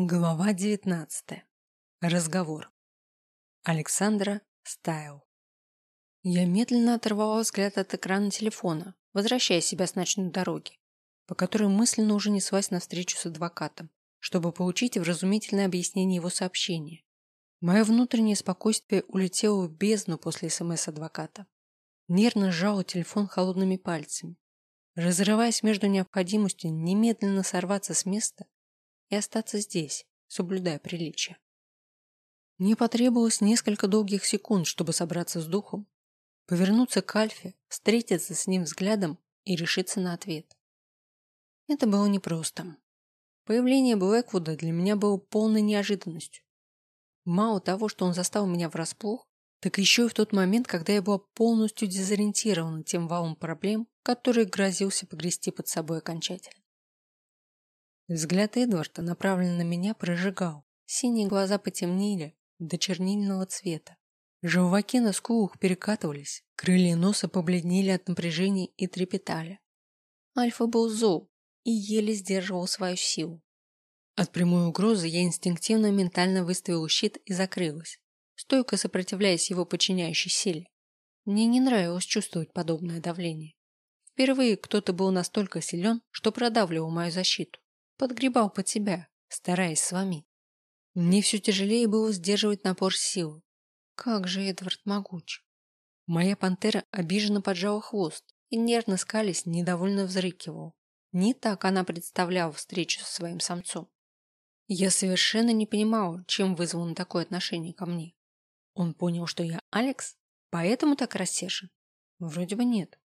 Глава 19. Разговор. Александра Стайл. Я медленно оторвала взгляд от экрана телефона, возвращая себя с ночной дороги, по которой мысленно уже неслась навстречу с адвокатом, чтобы получить вразумительное объяснение его сообщения. Мое внутреннее спокойствие улетело в бездну после СМС адвоката. Нервно сжала телефон холодными пальцами, разрываясь между необходимостью немедленно сорваться с места и остаться здесь, соблюдая приличие. Мне потребовалось несколько долгих секунд, чтобы собраться с духом, повернуться к Альфе, встретиться с ним взглядом и решиться на ответ. Это было непросто. Появление Блэквуда для меня было полной неожиданностью. Мало того, что он застал меня врасплох, так еще и в тот момент, когда я была полностью дезориентирована тем валом проблем, который грозился погрести под собой окончательно. Взгляд Эдварда, направленный на меня, прожигал. Синие глаза потемнели до чернильного цвета. Желваки на скулах перекатывались, крылья носа побледнели от напряжения и трепетали. Альфа был зол и еле сдерживал свою силу. От прямой угрозы я инстинктивно ментально выставил щит и закрылась, стойко сопротивляясь его подчиняющей силе. Мне не нравилось чувствовать подобное давление. Впервые кто-то был настолько силен, что продавливал мою защиту подгребал под себя, стараясь сломить. Мне все тяжелее было сдерживать напор силы. Как же Эдвард могуч. Моя пантера обиженно поджала хвост и нервно скались недовольно взрыкивал. Не так она представляла встречу со своим самцом. Я совершенно не понимала, чем вызвано такое отношение ко мне. Он понял, что я Алекс, поэтому так рассержен? Вроде бы нет.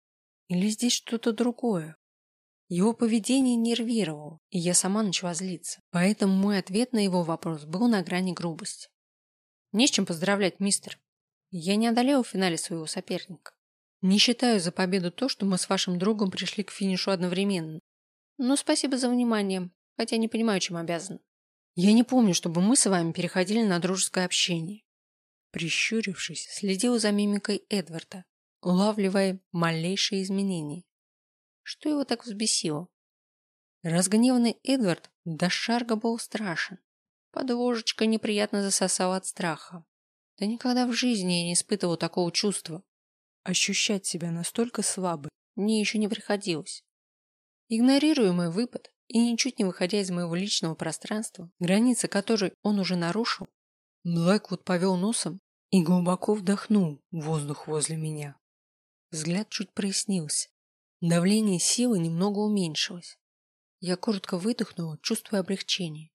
Или здесь что-то другое? Его поведение нервировало, и я сама начала злиться. Поэтому мой ответ на его вопрос был на грани грубости. Не с чем поздравлять, мистер. Я не одолел в финале своего соперника. Не считаю за победу то, что мы с вашим другом пришли к финишу одновременно. Но спасибо за внимание, хотя не понимаю, чем обязан. Я не помню, чтобы мы с вами переходили на дружеское общение. Прищурившись, следил за мимикой Эдварда, улавливая малейшие изменения. Что его так взбесило? Разгневанный Эдвард до шарга был страшен. Под ложечкой неприятно засосал от страха. Да никогда в жизни я не испытывал такого чувства. Ощущать себя настолько слабой мне еще не приходилось. Игнорируя мой выпад и ничуть не выходя из моего личного пространства, границы которой он уже нарушил, Блэквуд повел носом и глубоко вдохнул воздух возле меня. Взгляд чуть прояснился. Давление силы немного уменьшилось. Я коротко выдохнула, чувствуя облегчение.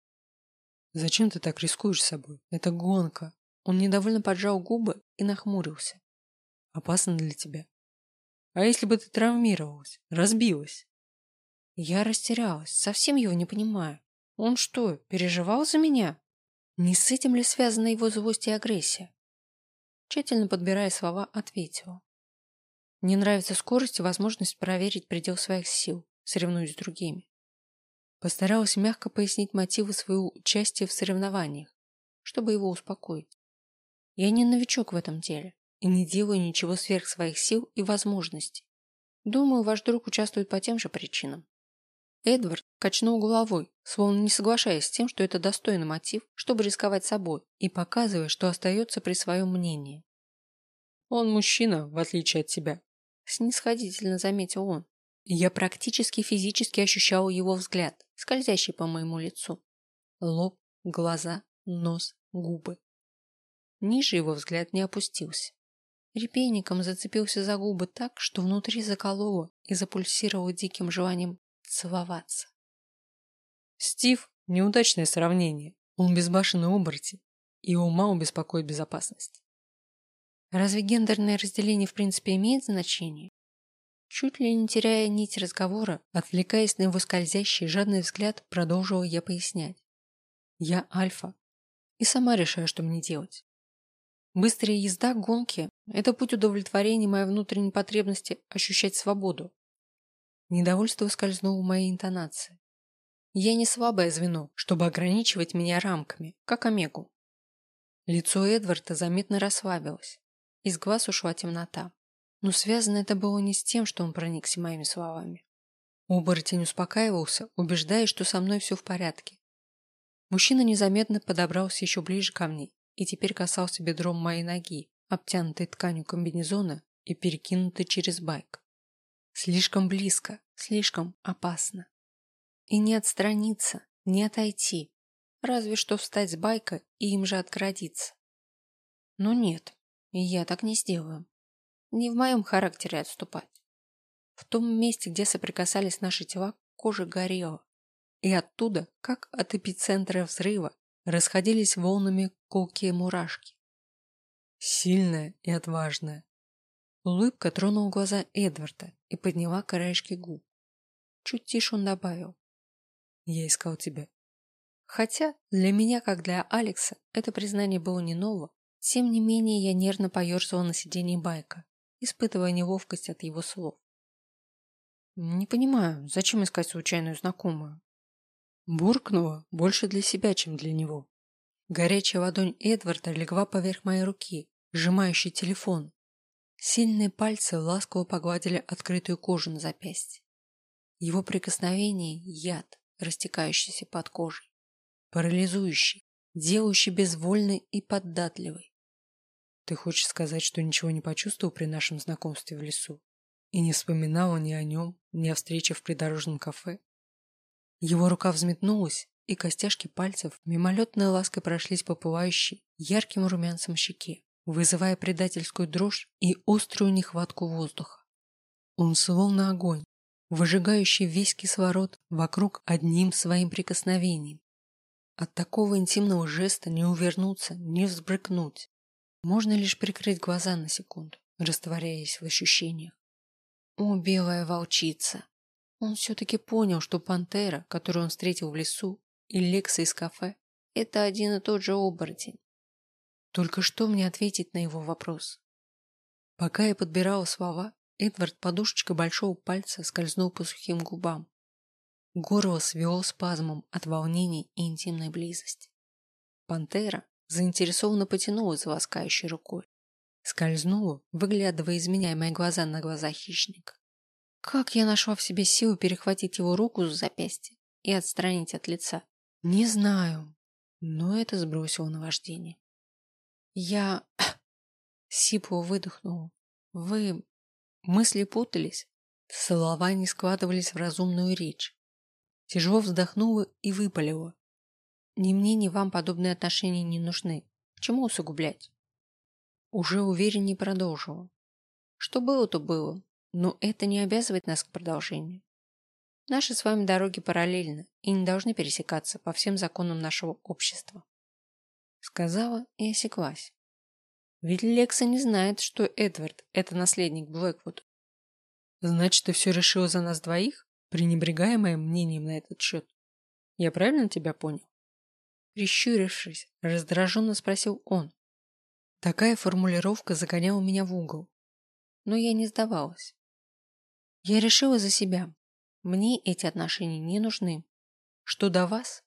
«Зачем ты так рискуешь собой? Это гонка!» Он недовольно поджал губы и нахмурился. «Опасно для тебя. А если бы ты травмировалась, разбилась?» Я растерялась, совсем его не понимаю. Он что, переживал за меня? Не с этим ли связана его злость и агрессия? Тщательно подбирая слова, ответила. Мне нравится скорость и возможность проверить предел своих сил, соревнуясь с другими. Постаралась мягко пояснить мотивы своего участия в соревнованиях, чтобы его успокоить. Я не новичок в этом деле и не делаю ничего сверх своих сил и возможностей. Думаю, ваш друг участвует по тем же причинам. Эдвард качнул головой, словно не соглашаясь с тем, что это достойный мотив, чтобы рисковать собой, и показывая, что остается при своем мнении. Он мужчина, в отличие от тебя, снисходительно заметил он. Я практически физически ощущал его взгляд, скользящий по моему лицу. Лоб, глаза, нос, губы. Ниже его взгляд не опустился. Репейником зацепился за губы так, что внутри закололо и запульсировало диким желанием целоваться. Стив – неудачное сравнение. Он безбашенный оборотень, и ума беспокоит безопасность. Разве гендерное разделение в принципе имеет значение? Чуть ли не теряя нить разговора, отвлекаясь на его скользящий жадный взгляд, продолжила я пояснять. Я альфа. И сама решаю, что мне делать. Быстрая езда, гонки – это путь удовлетворения моей внутренней потребности ощущать свободу. Недовольство скользнуло в моей интонации. Я не слабое звено, чтобы ограничивать меня рамками, как Омегу. Лицо Эдварда заметно расслабилось. Из глаз ушла темнота. Но связано это было не с тем, что он проникся моими словами. Оборотень успокаивался, убеждая, что со мной все в порядке. Мужчина незаметно подобрался еще ближе ко мне и теперь касался бедром моей ноги, обтянутой тканью комбинезона и перекинутой через байк. Слишком близко, слишком опасно. И не отстраниться, не отойти, разве что встать с байка и им же отгородиться. Но нет, я так не сделаю. Не в моем характере отступать. В том месте, где соприкасались наши тела, кожа горела. И оттуда, как от эпицентра взрыва, расходились волнами колкие мурашки. Сильная и отважная. Улыбка тронула глаза Эдварда и подняла краешки губ. Чуть тише он добавил. Я искал тебя. Хотя для меня, как для Алекса, это признание было не ново, тем не менее я нервно поерзала на сиденье байка, испытывая неловкость от его слов. Не понимаю, зачем искать случайную знакомую? Буркнула больше для себя, чем для него. Горячая ладонь Эдварда легла поверх моей руки, сжимающей телефон. Сильные пальцы ласково погладили открытую кожу на запястье. Его прикосновение – яд, растекающийся под кожей, парализующий, делающий безвольной и податливой. Ты хочешь сказать, что ничего не почувствовал при нашем знакомстве в лесу? И не вспоминала ни о нем, ни о встрече в придорожном кафе? Его рука взметнулась, и костяшки пальцев мимолетной лаской прошлись по пылающей, ярким румянцем щеке, вызывая предательскую дрожь и острую нехватку воздуха. Он словно огонь, выжигающий весь кислород вокруг одним своим прикосновением. От такого интимного жеста не увернуться, не взбрыкнуть. Можно лишь прикрыть глаза на секунду, растворяясь в ощущениях. О, белая волчица! Он все-таки понял, что пантера, которую он встретил в лесу, и Лекса из кафе – это один и тот же оборотень. Только что мне ответить на его вопрос? Пока я подбирала слова, Эдвард подушечкой большого пальца скользнул по сухим губам. Горло свело спазмом от волнений и интимной близости. Пантера заинтересованно потянулась за ласкающей рукой. Скользнула, выглядывая из меня мои глаза на глаза хищника. Как я нашла в себе силу перехватить его руку за запястье и отстранить от лица? Не знаю, но это сбросило наваждение. Я сипло выдохнула. Вы... Мысли путались, слова не складывались в разумную речь. Тяжело вздохнула и выпалила. Ни мне, ни вам подобные отношения не нужны. Чему усугублять? Уже увереннее продолжила. Что было, то было. Но это не обязывает нас к продолжению. Наши с вами дороги параллельны и не должны пересекаться по всем законам нашего общества. Сказала и осеклась. Ведь Лекса не знает, что Эдвард – это наследник Блэквуд. Значит, ты все решила за нас двоих, пренебрегая моим мнением на этот счет? Я правильно тебя понял? Прищурившись, раздраженно спросил он. Такая формулировка загоняла меня в угол. Но я не сдавалась. Я решила за себя. Мне эти отношения не нужны. Что до вас?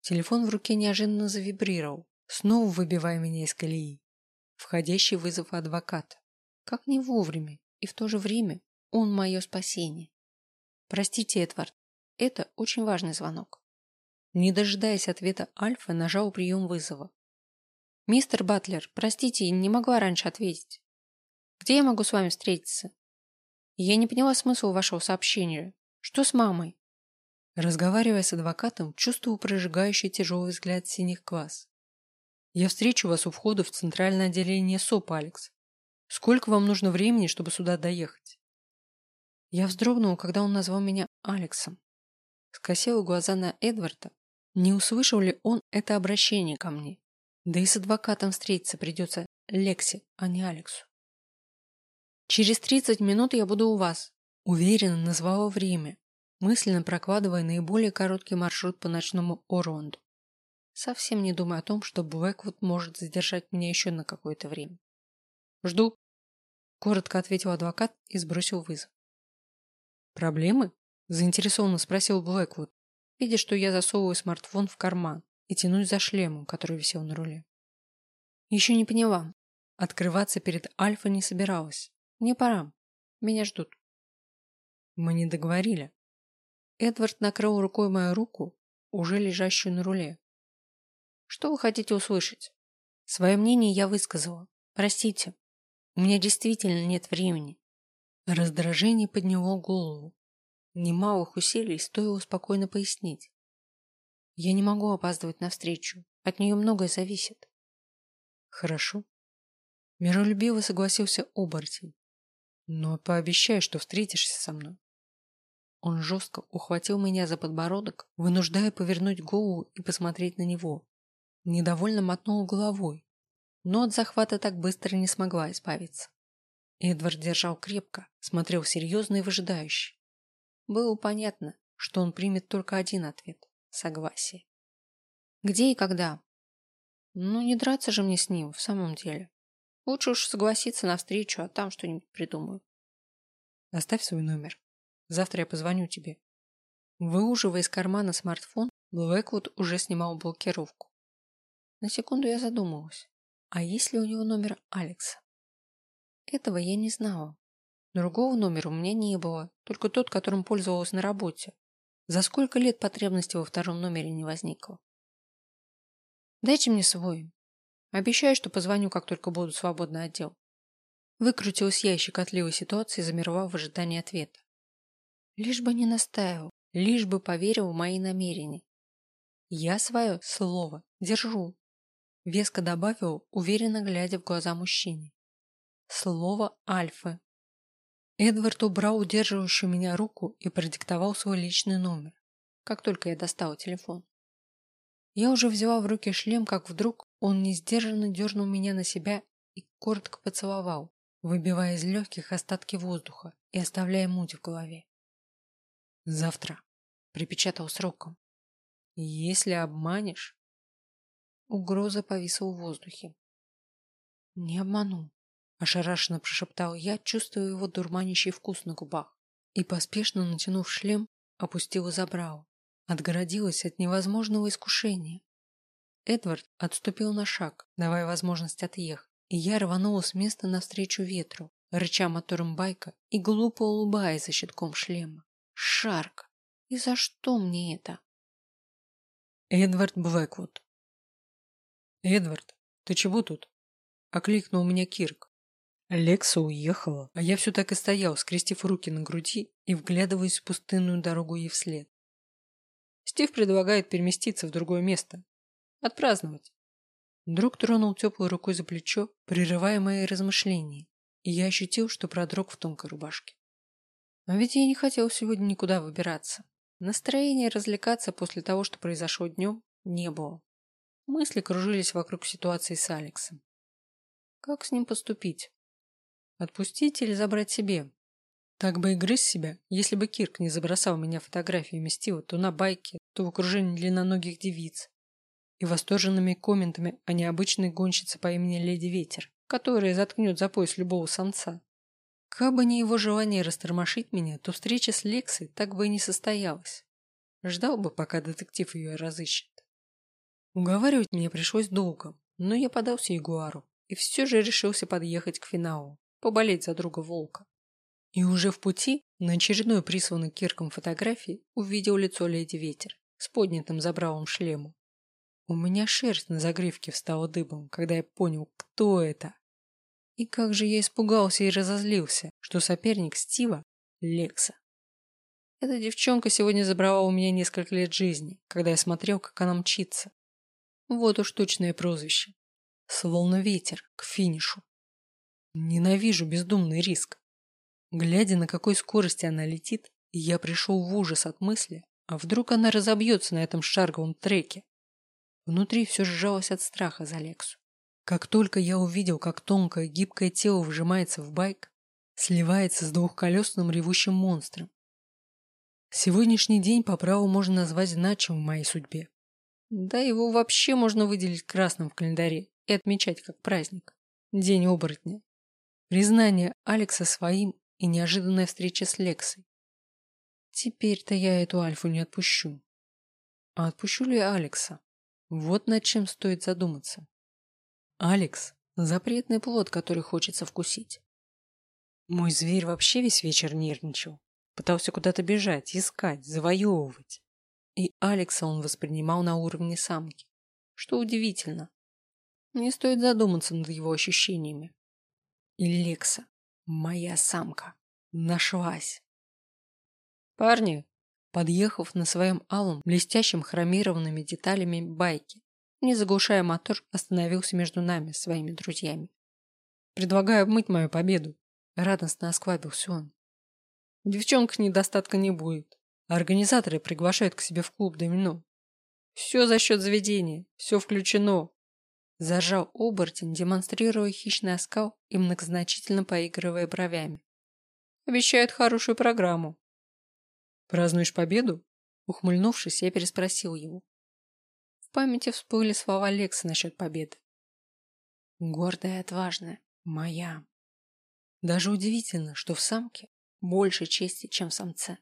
Телефон в руке неожиданно завибрировал, снова выбивая меня из колеи. Входящий вызов адвоката. Как не вовремя, и в то же время он мое спасение. Простите, Эдвард, это очень важный звонок. Не дожидаясь ответа Альфа, нажал прием вызова. Мистер Батлер, простите, не могла раньше ответить. Где я могу с вами встретиться? Я не поняла смысла вашего сообщения. Что с мамой? Разговаривая с адвокатом, чувствую прожигающий тяжелый взгляд синих глаз. Я встречу вас у входа в центральное отделение СОП, Алекс. Сколько вам нужно времени, чтобы сюда доехать? Я вздрогнула, когда он назвал меня Алексом. Скосила глаза на Эдварда. Не услышал ли он это обращение ко мне? Да и с адвокатом встретиться придется Лексе, а не Алексу. Через 30 минут я буду у вас. Уверенно назвала время, мысленно прокладывая наиболее короткий маршрут по ночному Орланду. Совсем не думая о том, что Блэквуд может задержать меня еще на какое-то время. Жду. Коротко ответил адвокат и сбросил вызов. Проблемы? Заинтересованно спросил Блэквуд, видя, что я засовываю смартфон в карман и тянусь за шлемом, который висел на руле. Еще не поняла. Открываться перед Альфа не собиралась. Мне пора. Меня ждут. Мы не договорили. Эдвард накрыл рукой мою руку, уже лежащую на руле, Что вы хотите услышать? Свое мнение я высказала. Простите. У меня действительно нет времени. Раздражение подняло голову. Немалых усилий стоило спокойно пояснить. Я не могу опаздывать на встречу. От нее многое зависит. Хорошо. Миролюбиво согласился оборотень. Но пообещай, что встретишься со мной. Он жестко ухватил меня за подбородок, вынуждая повернуть голову и посмотреть на него. Недовольно мотнул головой, но от захвата так быстро не смогла избавиться. Эдвард держал крепко, смотрел серьезно и выжидающе. Было понятно, что он примет только один ответ – согласие. Где и когда? Ну, не драться же мне с ним, в самом деле. Лучше уж согласиться на встречу, а там что-нибудь придумаю. Оставь свой номер. Завтра я позвоню тебе. Выуживая из кармана смартфон, Блэквуд уже снимал блокировку. На секунду я задумалась. А есть ли у него номер Алекса? Этого я не знала. Другого номера у меня не было, только тот, которым пользовалась на работе. За сколько лет потребности во втором номере не возникло? Дайте мне свой. Обещаю, что позвоню, как только буду свободный отдел. Выкрутилась я из щекотливой ситуации замерла в ожидании ответа. Лишь бы не настаивал, лишь бы поверил в мои намерения. Я свое слово держу. Веско добавил, уверенно глядя в глаза мужчине. Слово Альфы. Эдвард убрал удерживающую меня руку и продиктовал свой личный номер, как только я достала телефон. Я уже взяла в руки шлем, как вдруг он несдержанно дернул меня на себя и коротко поцеловал, выбивая из легких остатки воздуха и оставляя муть в голове. Завтра. Припечатал сроком. Если обманешь... Угроза повисла в воздухе. Не обману. Ошарашенно прошептал я, чувствуя его дурманящий вкус на губах. И, поспешно натянув шлем, опустила забрал. Отгородилась от невозможного искушения. Эдвард отступил на шаг, давая возможность отъехать, и я рванула с места навстречу ветру, рыча мотором байка и глупо улыбаясь за щитком шлема. Шарк. И за что мне это? Эдвард Блэквуд. Эдвард, ты чего тут? Окликнул меня Кирк. Лекса уехала, а я все так и стоял, скрестив руки на груди и вглядываясь в пустынную дорогу ей вслед. Стив предлагает переместиться в другое место. Отпраздновать. Друг тронул теплой рукой за плечо, прерывая мои размышления, и я ощутил, что продрог в тонкой рубашке. А ведь я не хотел сегодня никуда выбираться. Настроения развлекаться после того, что произошло днем, не было. Мысли кружились вокруг ситуации с Алексом. Как с ним поступить? Отпустить или забрать себе? Так бы и грыз себя, если бы Кирк не забросал меня фотографиями Стива то на байке, то в окружении длинноногих девиц и восторженными комментами о необычной гонщице по имени Леди Ветер, которая заткнет за пояс любого самца. Кабы не его желание растормошить меня, то встреча с Лексой так бы и не состоялась. Ждал бы, пока детектив ее разыщет. Уговаривать мне пришлось долго, но я подался Ягуару и все же решился подъехать к финалу, поболеть за друга волка. И уже в пути, на очередной присланной Кирком фотографии, увидел лицо леди Ветер с поднятым забралом шлему. У меня шерсть на загривке встала дыбом, когда я понял, кто это. И как же я испугался и разозлился, что соперник Стива – Лекса. Эта девчонка сегодня забрала у меня несколько лет жизни, когда я смотрел, как она мчится. Вот уж точное прозвище. Словно ветер к финишу. Ненавижу бездумный риск. Глядя, на какой скорости она летит, я пришел в ужас от мысли, а вдруг она разобьется на этом шарговом треке. Внутри все сжалось от страха за Лексу. Как только я увидел, как тонкое гибкое тело вжимается в байк, сливается с двухколесным ревущим монстром. Сегодняшний день по праву можно назвать значимым в моей судьбе. Да его вообще можно выделить красным в календаре и отмечать как праздник. День оборотня. Признание Алекса своим и неожиданная встреча с Лексой. Теперь-то я эту Альфу не отпущу. А отпущу ли Алекса? Вот над чем стоит задуматься. Алекс – запретный плод, который хочется вкусить. Мой зверь вообще весь вечер нервничал. Пытался куда-то бежать, искать, завоевывать. И Алекса он воспринимал на уровне самки. что удивительно. Мне стоит задуматься над его ощущениями. И Лекса, моя самка, нашлась. Парни, подъехав на своем алом, блестящим хромированными деталями байке, не заглушая мотор, остановился между нами, своими друзьями. Предлагаю обмыть мою победу. Радостно осклабился он. В девчонках недостатка не будет. Организаторы приглашают к себе в клуб домино. Все за счет заведения, все включено. Зажал оборотень, демонстрируя хищный оскал и многозначительно поигрывая бровями. Обещают хорошую программу. Празднуешь победу? Ухмыльнувшись, я переспросил его. В памяти всплыли слова Лекса насчет победы. Гордая и отважная, моя. Даже удивительно, что в самке больше чести, чем в самце.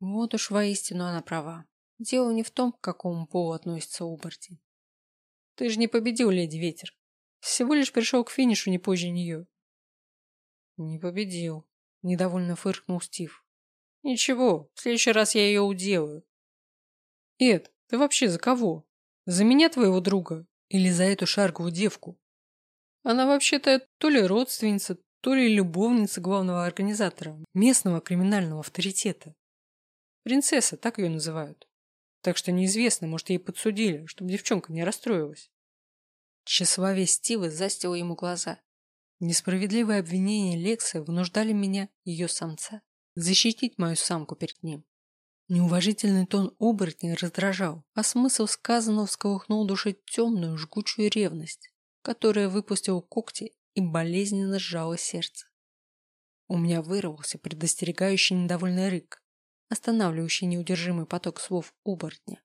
Вот уж воистину она права. Дело не в том, к какому полу относится оборотень. Ты же не победил, леди Ветер. Всего лишь пришел к финишу не позже нее. Не победил. Недовольно фыркнул Стив. Ничего, в следующий раз я ее уделаю. Эд, ты вообще за кого? За меня твоего друга? Или за эту шарговую девку? Она вообще-то то ли родственница, то ли любовница главного организатора, местного криминального авторитета. Принцесса, так ее называют. Так что неизвестно, может, ей подсудили, чтобы девчонка не расстроилась. Тщеславие Стива застило ему глаза. Несправедливые обвинения Лекса вынуждали меня, ее самца, защитить мою самку перед ним. Неуважительный тон оборотня раздражал, а смысл сказанного всколыхнул души темную, жгучую ревность, которая выпустила когти и болезненно сжало сердце. У меня вырвался предостерегающий недовольный рык, останавливающий неудержимый поток слов оборотня.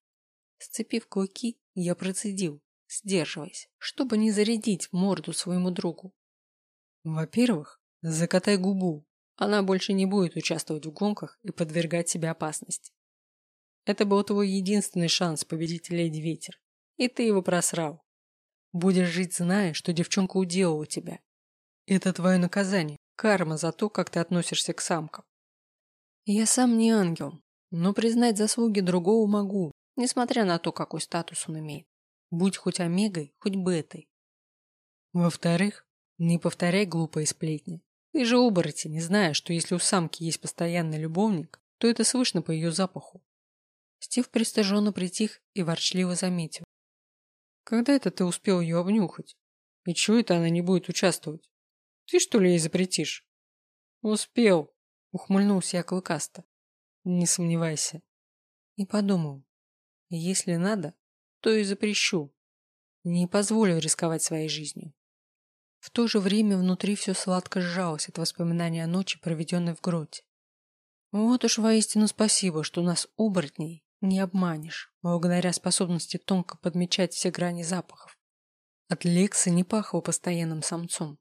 Сцепив клыки, я процедил, сдерживаясь, чтобы не зарядить морду своему другу. Во-первых, закатай губу. Она больше не будет участвовать в гонках и подвергать себя опасности. Это был твой единственный шанс победить Леди Ветер, и ты его просрал. Будешь жить, зная, что девчонка уделала тебя. Это твое наказание, карма за то, как ты относишься к самкам. Я сам не ангел, но признать заслуги другого могу, несмотря на то, какой статус он имеет. Будь хоть омегой, хоть бетой. Во-вторых, не повторяй глупые сплетни. Ты же оборотень, не зная, что если у самки есть постоянный любовник, то это слышно по ее запаху. Стив пристыженно притих и ворчливо заметил. Когда это ты успел ее обнюхать? И чего это она не будет участвовать? Ты что ли ей запретишь? Успел, ухмыльнулся я клыкасто. Не сомневайся. И подумал, если надо, то и запрещу. Не позволю рисковать своей жизнью. В то же время внутри все сладко сжалось от воспоминания о ночи, проведенной в гроте. Вот уж воистину спасибо, что нас оборотней не обманешь, благодаря способности тонко подмечать все грани запахов. От Лекса не пахло постоянным самцом.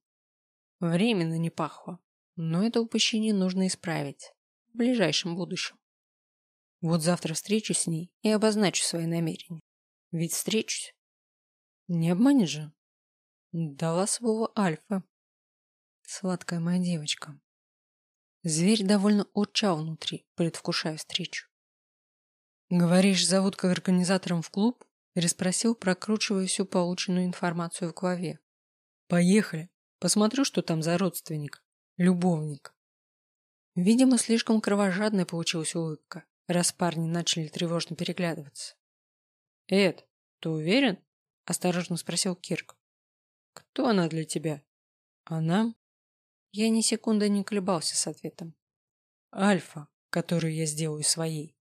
Временно не пахло, но это упущение нужно исправить в ближайшем будущем. Вот завтра встречусь с ней и обозначу свои намерения. Ведь встречусь. Не обманешь же? Дала слово Альфа. Сладкая моя девочка. Зверь довольно урчал внутри, предвкушая встречу. «Говоришь, зовут к организаторам в клуб?» переспросил, прокручивая всю полученную информацию в голове. «Поехали. Посмотрю, что там за родственник. Любовник». Видимо, слишком кровожадной получилась улыбка, раз парни начали тревожно переглядываться. «Эд, ты уверен?» – осторожно спросил Кирк. «Кто она для тебя?» «Она?» Я ни секунды не колебался с ответом. «Альфа, которую я сделаю своей».